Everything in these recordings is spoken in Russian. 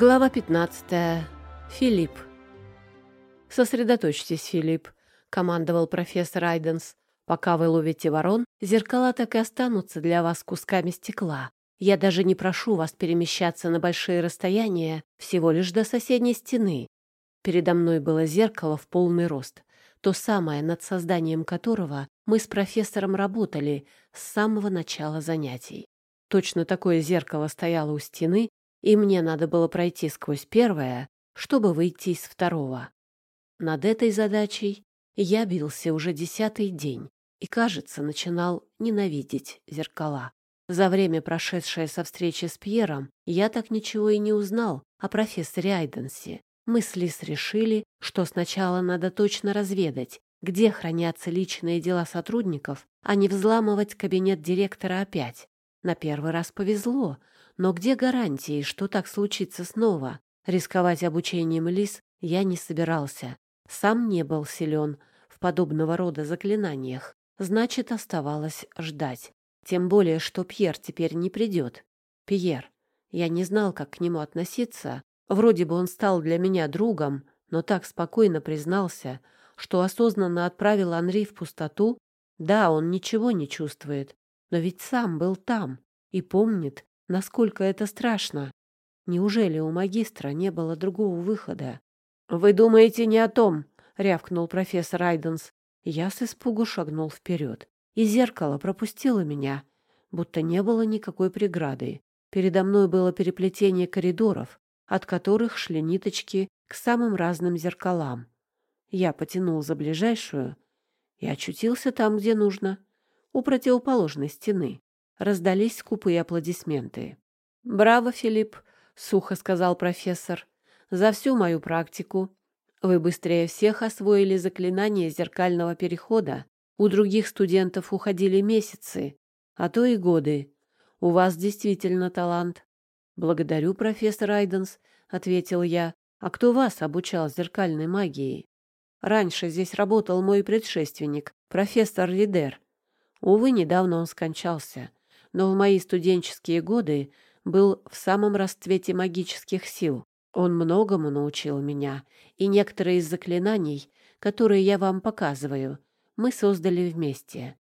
Глава 15. Филипп. «Сосредоточьтесь, Филипп», — командовал профессор Айденс. «Пока вы ловите ворон, зеркала так и останутся для вас кусками стекла. Я даже не прошу вас перемещаться на большие расстояния, всего лишь до соседней стены». Передо мной было зеркало в полный рост, то самое, над созданием которого мы с профессором работали с самого начала занятий. Точно такое зеркало стояло у стены, и мне надо было пройти сквозь первое, чтобы выйти из второго. Над этой задачей я бился уже десятый день и, кажется, начинал ненавидеть зеркала. За время, прошедшее со встречи с Пьером, я так ничего и не узнал о профессоре Айденсе. Мы с Лис решили, что сначала надо точно разведать, где хранятся личные дела сотрудников, а не взламывать кабинет директора опять. На первый раз повезло, но где гарантии, что так случится снова? Рисковать обучением лис я не собирался. Сам не был силен в подобного рода заклинаниях. Значит, оставалось ждать. Тем более, что Пьер теперь не придет. Пьер. Я не знал, как к нему относиться. Вроде бы он стал для меня другом, но так спокойно признался, что осознанно отправил Анри в пустоту. Да, он ничего не чувствует, но ведь сам был там и помнит, насколько это страшно. Неужели у магистра не было другого выхода? «Вы думаете не о том», — рявкнул профессор Айденс. Я с испугу шагнул вперед, и зеркало пропустило меня, будто не было никакой преграды. Передо мной было переплетение коридоров, от которых шли ниточки к самым разным зеркалам. Я потянул за ближайшую и очутился там, где нужно, у противоположной стены. Раздались скупые аплодисменты. «Браво, Филипп!» — сухо сказал профессор. «За всю мою практику вы быстрее всех освоили заклинание зеркального перехода. У других студентов уходили месяцы, а то и годы. У вас действительно талант». «Благодарю, профессор Айденс», — ответил я. «А кто вас обучал зеркальной магии?» «Раньше здесь работал мой предшественник, профессор Ридер. Увы, недавно он скончался но в мои студенческие годы был в самом расцвете магических сил. Он многому научил меня, и некоторые из заклинаний, которые я вам показываю, мы создали вместе.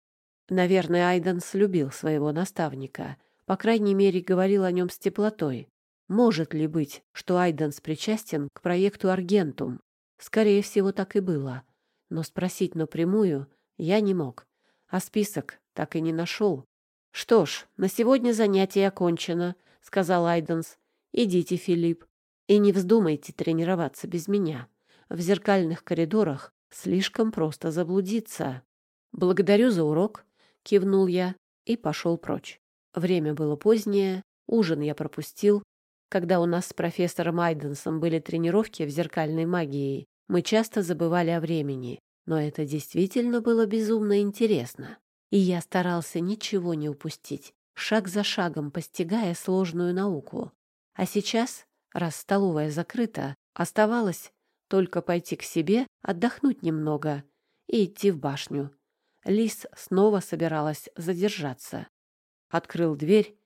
Наверное, Айденс любил своего наставника, по крайней мере, говорил о нем с теплотой. Может ли быть, что Айденс причастен к проекту Аргентум? Скорее всего, так и было. Но спросить напрямую я не мог. А список так и не нашел. «Что ж, на сегодня занятие окончено», — сказал Айденс. «Идите, Филипп, и не вздумайте тренироваться без меня. В зеркальных коридорах слишком просто заблудиться». «Благодарю за урок», — кивнул я и пошел прочь. Время было позднее, ужин я пропустил. Когда у нас с профессором Айденсом были тренировки в зеркальной магии, мы часто забывали о времени, но это действительно было безумно интересно и я старался ничего не упустить, шаг за шагом постигая сложную науку. А сейчас, раз столовая закрыта, оставалось только пойти к себе, отдохнуть немного и идти в башню. Лис снова собиралась задержаться. Открыл дверь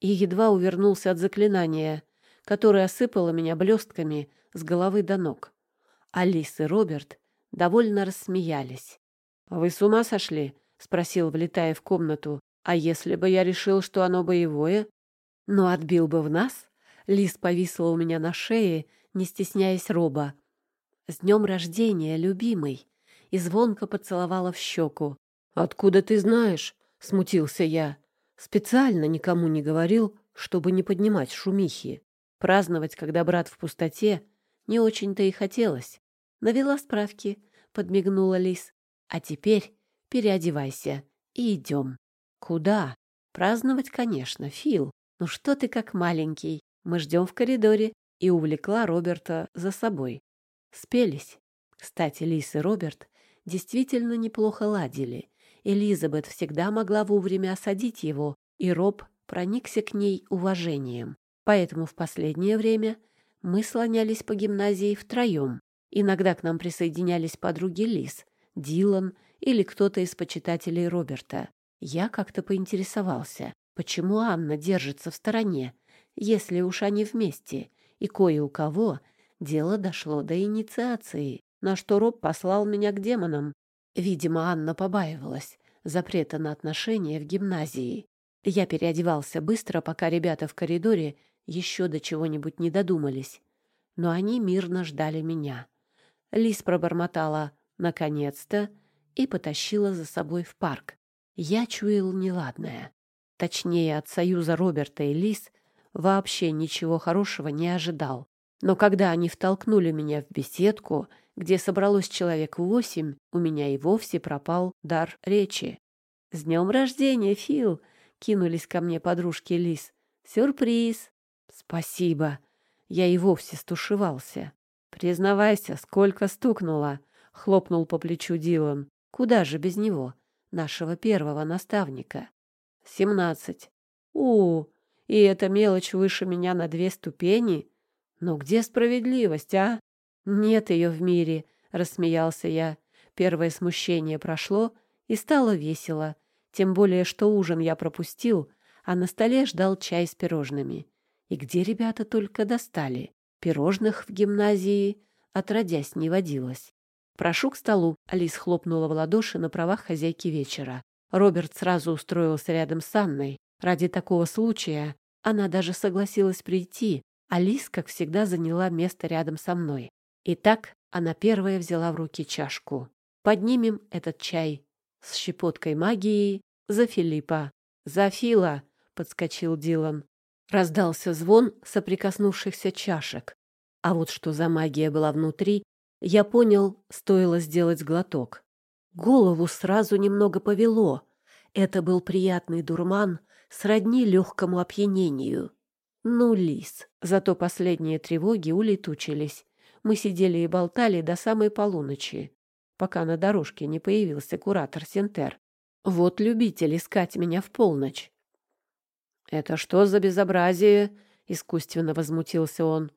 и едва увернулся от заклинания, которое осыпало меня блестками с головы до ног. Алис и Роберт довольно рассмеялись. «Вы с ума сошли?» — спросил, влетая в комнату. «А если бы я решил, что оно боевое?» «Ну, отбил бы в нас?» Лис повисла у меня на шее, не стесняясь роба. «С днем рождения, любимый!» И звонко поцеловала в щеку. «Откуда ты знаешь?» — смутился я. Специально никому не говорил, чтобы не поднимать шумихи. Праздновать, когда брат в пустоте, не очень-то и хотелось. Навела справки, подмигнула Лис. А теперь Переодевайся и идем. Куда? Праздновать, конечно, Фил. Ну что ты как маленький? Мы ждем в коридоре. И увлекла Роберта за собой. Спелись. Кстати, Лис и Роберт действительно неплохо ладили. Элизабет всегда могла вовремя осадить его, и Роб проникся к ней уважением. Поэтому в последнее время мы слонялись по гимназии втроем. Иногда к нам присоединялись подруги Лис, Дилан или кто-то из почитателей Роберта. Я как-то поинтересовался, почему Анна держится в стороне, если уж они вместе, И кое у кого дело дошло до инициации, на что Роб послал меня к демонам. Видимо, Анна побаивалась запрета на отношения в гимназии. Я переодевался быстро, пока ребята в коридоре еще до чего-нибудь не додумались. Но они мирно ждали меня. Лис пробормотала «наконец-то» и потащила за собой в парк. Я чуял неладное. Точнее, от союза Роберта и Лис вообще ничего хорошего не ожидал. Но когда они втолкнули меня в беседку, где собралось человек восемь, у меня и вовсе пропал дар речи. «С днем рождения, Фил!» — кинулись ко мне подружки Лис. «Сюрприз!» «Спасибо!» Я и вовсе стушевался. «Признавайся, сколько стукнуло!» — хлопнул по плечу Дилан. «Куда же без него, нашего первого наставника?» «Семнадцать». «У, и эта мелочь выше меня на две ступени? Но где справедливость, а?» «Нет ее в мире», — рассмеялся я. Первое смущение прошло, и стало весело. Тем более, что ужин я пропустил, а на столе ждал чай с пирожными. И где ребята только достали? Пирожных в гимназии отродясь не водилось. «Прошу к столу», — Алис хлопнула в ладоши на правах хозяйки вечера. Роберт сразу устроился рядом с Анной. Ради такого случая она даже согласилась прийти. Алис, как всегда, заняла место рядом со мной. Итак, она первая взяла в руки чашку. Поднимем этот чай с щепоткой магии за Филиппа. «За Фила!» — подскочил Дилан. Раздался звон соприкоснувшихся чашек. А вот что за магия была внутри, я понял, стоило сделать глоток. Голову сразу немного повело. Это был приятный дурман, сродни легкому опьянению. Ну, лис. Зато последние тревоги улетучились. Мы сидели и болтали до самой полуночи, пока на дорожке не появился куратор Синтер. Вот любитель искать меня в полночь. «Это что за безобразие?» — искусственно возмутился он.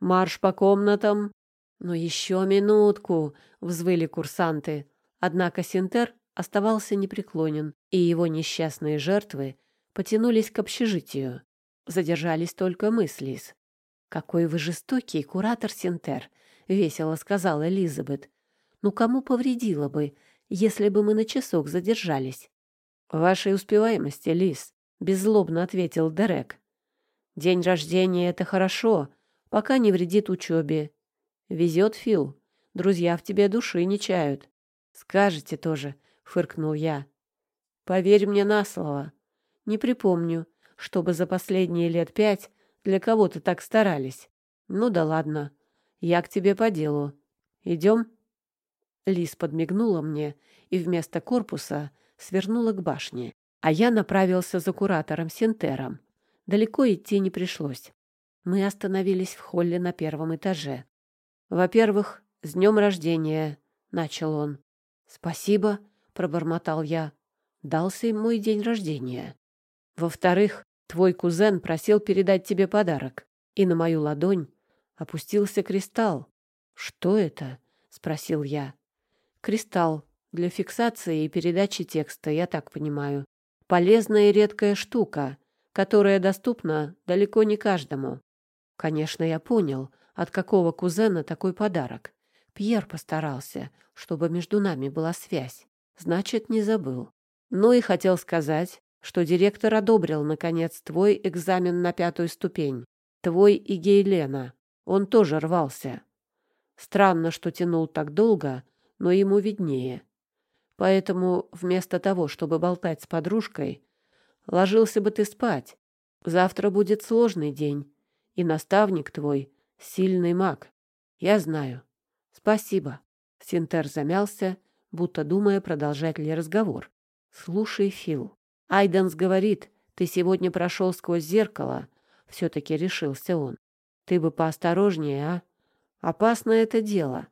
«Марш по комнатам!» «Ну еще минутку!» — взвыли курсанты. Однако Синтер оставался непреклонен, и его несчастные жертвы потянулись к общежитию. Задержались только мы. «Какой вы жестокий, куратор Синтер!» — весело сказала Элизабет. «Ну кому повредило бы, если бы мы на часок задержались?» «Вашей успеваемости, Лиз», — беззлобно ответил Дерек. «День рождения — это хорошо, пока не вредит учебе. Везет, Фил. Друзья в тебе души не чают. Скажете тоже, — фыркнул я. Поверь мне на слово. Не припомню, чтобы за последние лет пять для кого-то так старались. Ну да ладно. Я к тебе по делу. Идем?» Лис подмигнула мне и вместо корпуса свернула к башне, а я направился за куратором Синтером. Далеко идти не пришлось. Мы остановились в холле на первом этаже. «Во-первых, с днем рождения!» — начал он. «Спасибо!» — пробормотал я. «Дался им мой день рождения. Во-вторых, твой кузен просил передать тебе подарок, и на мою ладонь опустился кристалл. «Что это?» — спросил я. «Кристалл для фиксации и передачи текста, я так понимаю. Полезная и редкая штука, которая доступна далеко не каждому. Конечно, я понял, от какого кузена такой подарок. Пьер постарался, чтобы между нами была связь. Значит, не забыл. Ну и хотел сказать, что директор одобрил, наконец, твой экзамен на пятую ступень. Твой и Гейлена. Он тоже рвался. Странно, что тянул так долго, но ему виднее. Поэтому вместо того, чтобы болтать с подружкой, ложился бы ты спать. Завтра будет сложный день, и наставник твой — сильный маг. Я знаю. Спасибо. Синтер замялся, будто думая, продолжать ли разговор. Слушай, Фил, Айденс говорит, ты сегодня прошел сквозь зеркало. Все-таки решился он. Ты бы поосторожнее, а? Опасно это дело.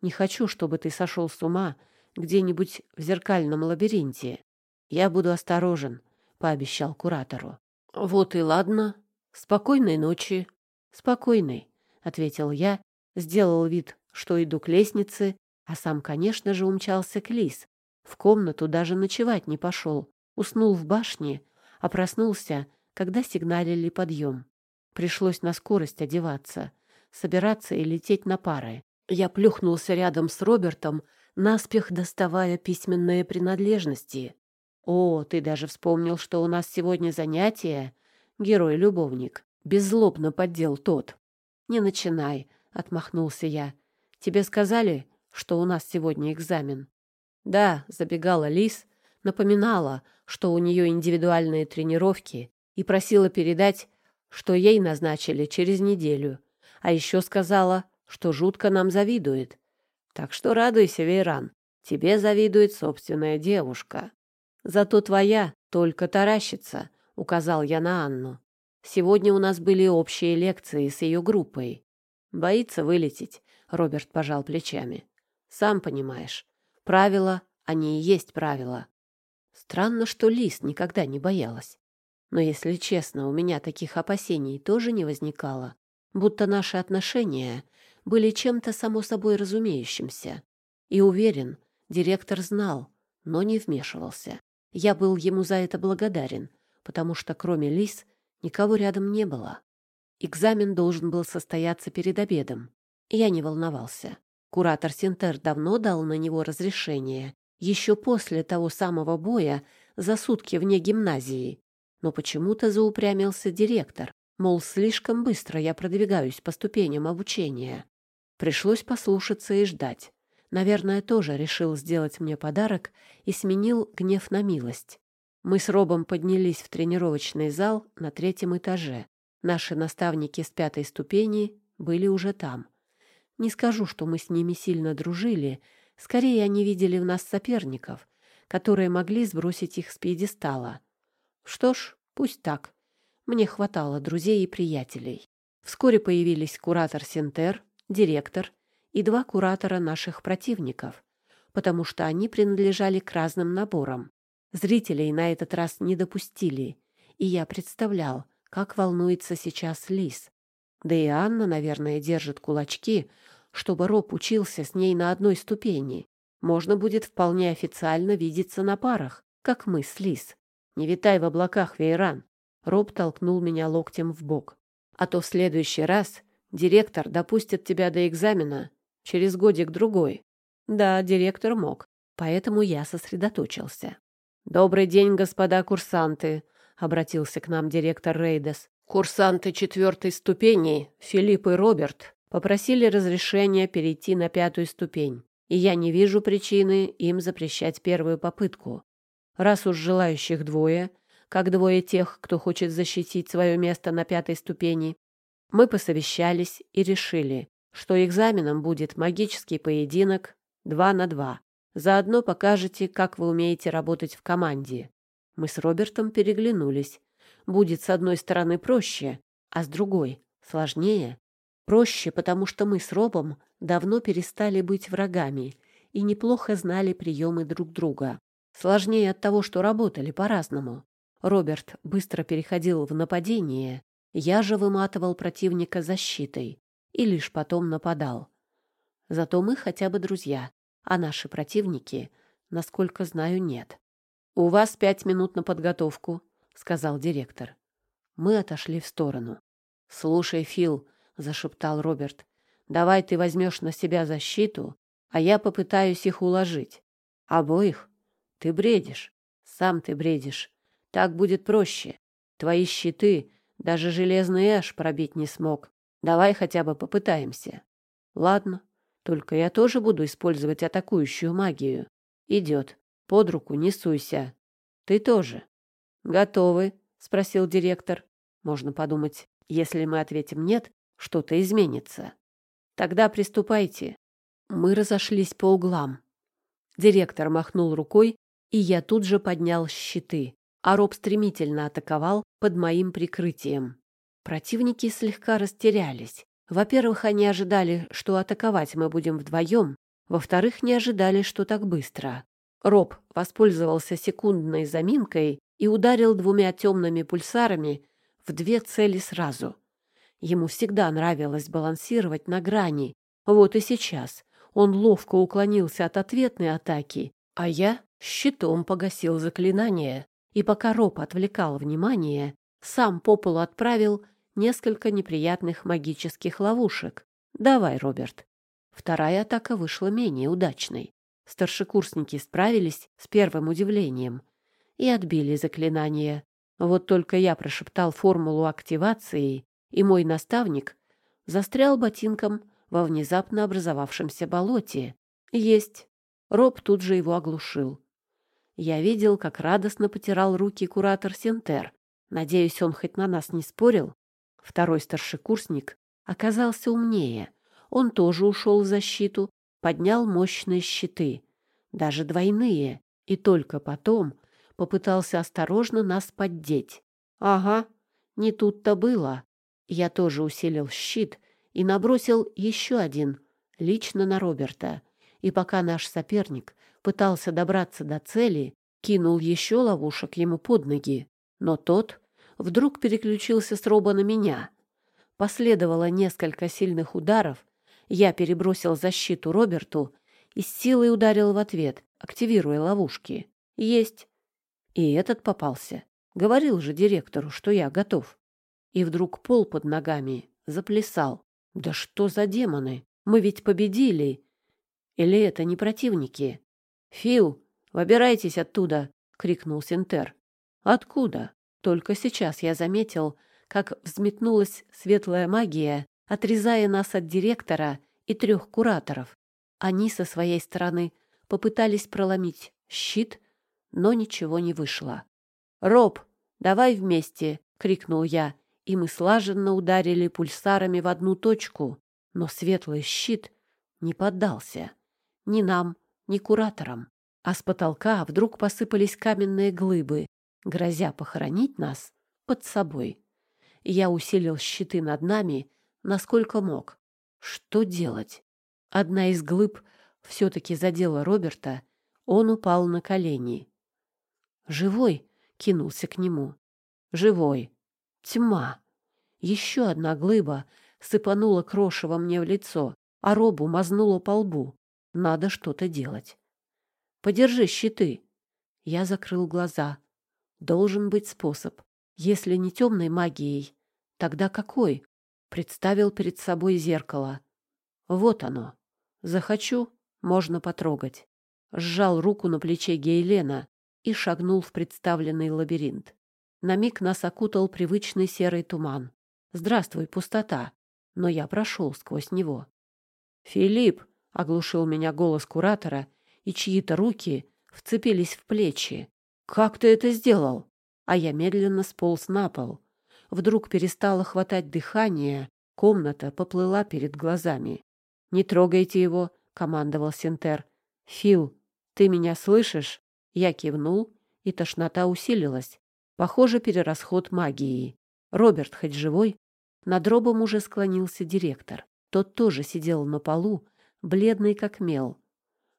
Не хочу, чтобы ты сошел с ума где-нибудь в зеркальном лабиринте. Я буду осторожен, — пообещал куратору. Вот и ладно. Спокойной ночи. Спокойной, — ответил я, сделал вид, что иду к лестнице, а сам, конечно же, умчался к Лис. В комнату даже ночевать не пошел. Уснул в башне, а проснулся, когда сигналили подъем. Пришлось на скорость одеваться, собираться и лететь на пары. Я плюхнулся рядом с Робертом, наспех доставая письменные принадлежности. «О, ты даже вспомнил, что у нас сегодня занятие?» Герой-любовник. Беззлобно поддел тот. «Не начинай», — отмахнулся я. «Тебе сказали, что у нас сегодня экзамен?» «Да», — забегала Лис, напоминала, что у нее индивидуальные тренировки, и просила передать, что ей назначили через неделю. А еще сказала, что жутко нам завидует. Так что радуйся, Вейран, тебе завидует собственная девушка. Зато твоя только таращится, — указал я на Анну. Сегодня у нас были общие лекции с ее группой. Боится вылететь, — Роберт пожал плечами. Сам понимаешь, правила, они и есть правила. Странно, что Лис никогда не боялась. Но, если честно, у меня таких опасений тоже не возникало, будто наши отношения были чем-то само собой разумеющимся. И уверен, директор знал, но не вмешивался. Я был ему за это благодарен, потому что кроме Лис никого рядом не было. Экзамен должен был состояться перед обедом. Я не волновался. Куратор Синтер давно дал на него разрешение, еще после того самого боя за сутки вне гимназии. Но почему-то заупрямился директор, мол, слишком быстро я продвигаюсь по ступеням обучения. Пришлось послушаться и ждать. Наверное, тоже решил сделать мне подарок и сменил гнев на милость. Мы с Робом поднялись в тренировочный зал на третьем этаже. Наши наставники с пятой ступени были уже там. Не скажу, что мы с ними сильно дружили, скорее они видели в нас соперников, которые могли сбросить их с пьедестала. Что ж, пусть так. Мне хватало друзей и приятелей. Вскоре появились куратор Синтер, директор и два куратора наших противников, потому что они принадлежали к разным наборам. Зрителей на этот раз не допустили, и я представлял, как волнуется сейчас Лис. Да и Анна, наверное, держит кулачки, чтобы Роб учился с ней на одной ступени. Можно будет вполне официально видеться на парах, как мы с Лис. Не витай в облаках, Вейран. Роб толкнул меня локтем в бок. А то в следующий раз директор допустит тебя до экзамена через годик-другой. Да, директор мог, поэтому я сосредоточился. «Добрый день, господа курсанты», — обратился к нам директор Рейдес. «Курсанты четвертой ступени, Филипп и Роберт, попросили разрешения перейти на пятую ступень, и я не вижу причины им запрещать первую попытку. Раз уж желающих двое, как двое тех, кто хочет защитить свое место на пятой ступени, мы посовещались и решили, что экзаменом будет магический поединок 2 на 2. Заодно покажете, как вы умеете работать в команде. Мы с Робертом переглянулись. Будет с одной стороны проще, а с другой сложнее. Проще, потому что мы с Робом давно перестали быть врагами и неплохо знали приемы друг друга. Сложнее от того, что работали по-разному. Роберт быстро переходил в нападение, я же выматывал противника защитой и лишь потом нападал. Зато мы хотя бы друзья, а наши противники, насколько знаю, нет. «У вас пять минут на подготовку», — сказал директор. Мы отошли в сторону. «Слушай, Фил», — зашептал Роберт, — «давай ты возьмешь на себя защиту, а я попытаюсь их уложить. Обоих ты бредишь. Сам ты бредишь. Так будет проще. Твои щиты даже железный эш пробить не смог. Давай хотя бы попытаемся. Ладно. Только я тоже буду использовать атакующую магию. Идет. Под руку не суйся. Ты тоже. Готовы? Спросил директор. Можно подумать, если мы ответим «нет», что-то изменится. Тогда приступайте. Мы разошлись по углам. Директор махнул рукой, и я тут же поднял щиты, а Роб стремительно атаковал под моим прикрытием. Противники слегка растерялись. Во-первых, они ожидали, что атаковать мы будем вдвоем, во-вторых, не ожидали, что так быстро. Роб воспользовался секундной заминкой и ударил двумя темными пульсарами в две цели сразу. Ему всегда нравилось балансировать на грани. Вот и сейчас он ловко уклонился от ответной атаки, а я щитом погасил заклинание, и пока Роб отвлекал внимание, сам по полу отправил несколько неприятных магических ловушек. Давай, Роберт. Вторая атака вышла менее удачной. Старшекурсники справились с первым удивлением и отбили заклинание. Вот только я прошептал формулу активации, и мой наставник застрял ботинком во внезапно образовавшемся болоте. Есть. Роб тут же его оглушил. Я видел, как радостно потирал руки куратор Сентер. Надеюсь, он хоть на нас не спорил. Второй старшекурсник оказался умнее. Он тоже ушел в защиту, поднял мощные щиты, даже двойные, и только потом попытался осторожно нас поддеть. Ага, не тут-то было. Я тоже усилил щит и набросил еще один, лично на Роберта. И пока наш соперник пытался добраться до цели, кинул еще ловушек ему под ноги. Но тот вдруг переключился с Роба на меня. Последовало несколько сильных ударов, я перебросил защиту Роберту и с силой ударил в ответ, активируя ловушки. Есть. И этот попался. Говорил же директору, что я готов. И вдруг пол под ногами заплясал. Да что за демоны? Мы ведь победили. Или это не противники? Фил, выбирайтесь оттуда, крикнул Синтер. Откуда? Только сейчас я заметил, как взметнулась светлая магия, отрезая нас от директора и трех кураторов. Они со своей стороны попытались проломить щит, но ничего не вышло. «Роб, давай вместе!» — крикнул я, и мы слаженно ударили пульсарами в одну точку, но светлый щит не поддался. Ни нам, ни кураторам. А с потолка вдруг посыпались каменные глыбы, грозя похоронить нас под собой. Я усилил щиты над нами, насколько мог. Что делать? Одна из глыб все-таки задела Роберта, он упал на колени. «Живой?» — кинулся к нему. «Живой. Тьма. Еще одна глыба сыпанула крошево мне в лицо, а Робу мазнула по лбу. Надо что-то делать. Подержи щиты». Я закрыл глаза. Должен быть способ. Если не темной магией, тогда какой? Представил перед собой зеркало. Вот оно. Захочу, можно потрогать. Сжал руку на плече Гейлена и шагнул в представленный лабиринт. На миг нас окутал привычный серый туман. Здравствуй, пустота. Но я прошел сквозь него. «Филипп!» — оглушил меня голос куратора, и чьи-то руки вцепились в плечи. «Как ты это сделал?» А я медленно сполз на пол. Вдруг перестало хватать дыхания, комната поплыла перед глазами. «Не трогайте его», — командовал Синтер. «Фил, ты меня слышишь?» Я кивнул, и тошнота усилилась. Похоже, перерасход магии. Роберт хоть живой? Над робом уже склонился директор. Тот тоже сидел на полу, бледный как мел.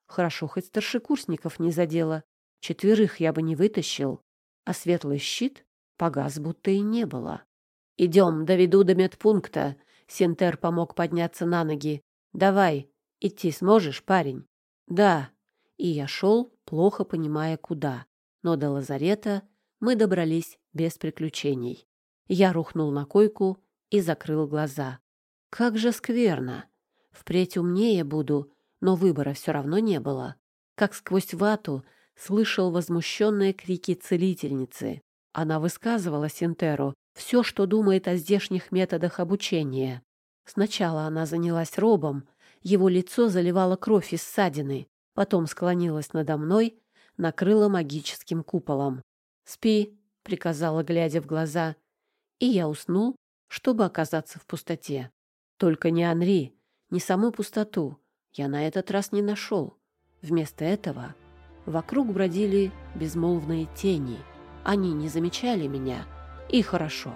Хорошо, хоть старшекурсников не задело. Четверых я бы не вытащил, а светлый щит погас, будто и не было. «Идем, доведу до медпункта». Синтер помог подняться на ноги. «Давай, идти сможешь, парень?» «Да». И я шел, плохо понимая, куда. Но до лазарета мы добрались без приключений. Я рухнул на койку и закрыл глаза. Как же скверно! Впредь умнее буду, но выбора все равно не было. Как сквозь вату слышал возмущенные крики целительницы. Она высказывала Синтеру все, что думает о здешних методах обучения. Сначала она занялась робом, его лицо заливало кровь из ссадины, потом склонилась надо мной, накрыла магическим куполом. «Спи», — приказала, глядя в глаза, и я уснул, чтобы оказаться в пустоте. Только не Анри, не саму пустоту я на этот раз не нашел. Вместо этого вокруг бродили безмолвные тени. Они не замечали меня, и хорошо.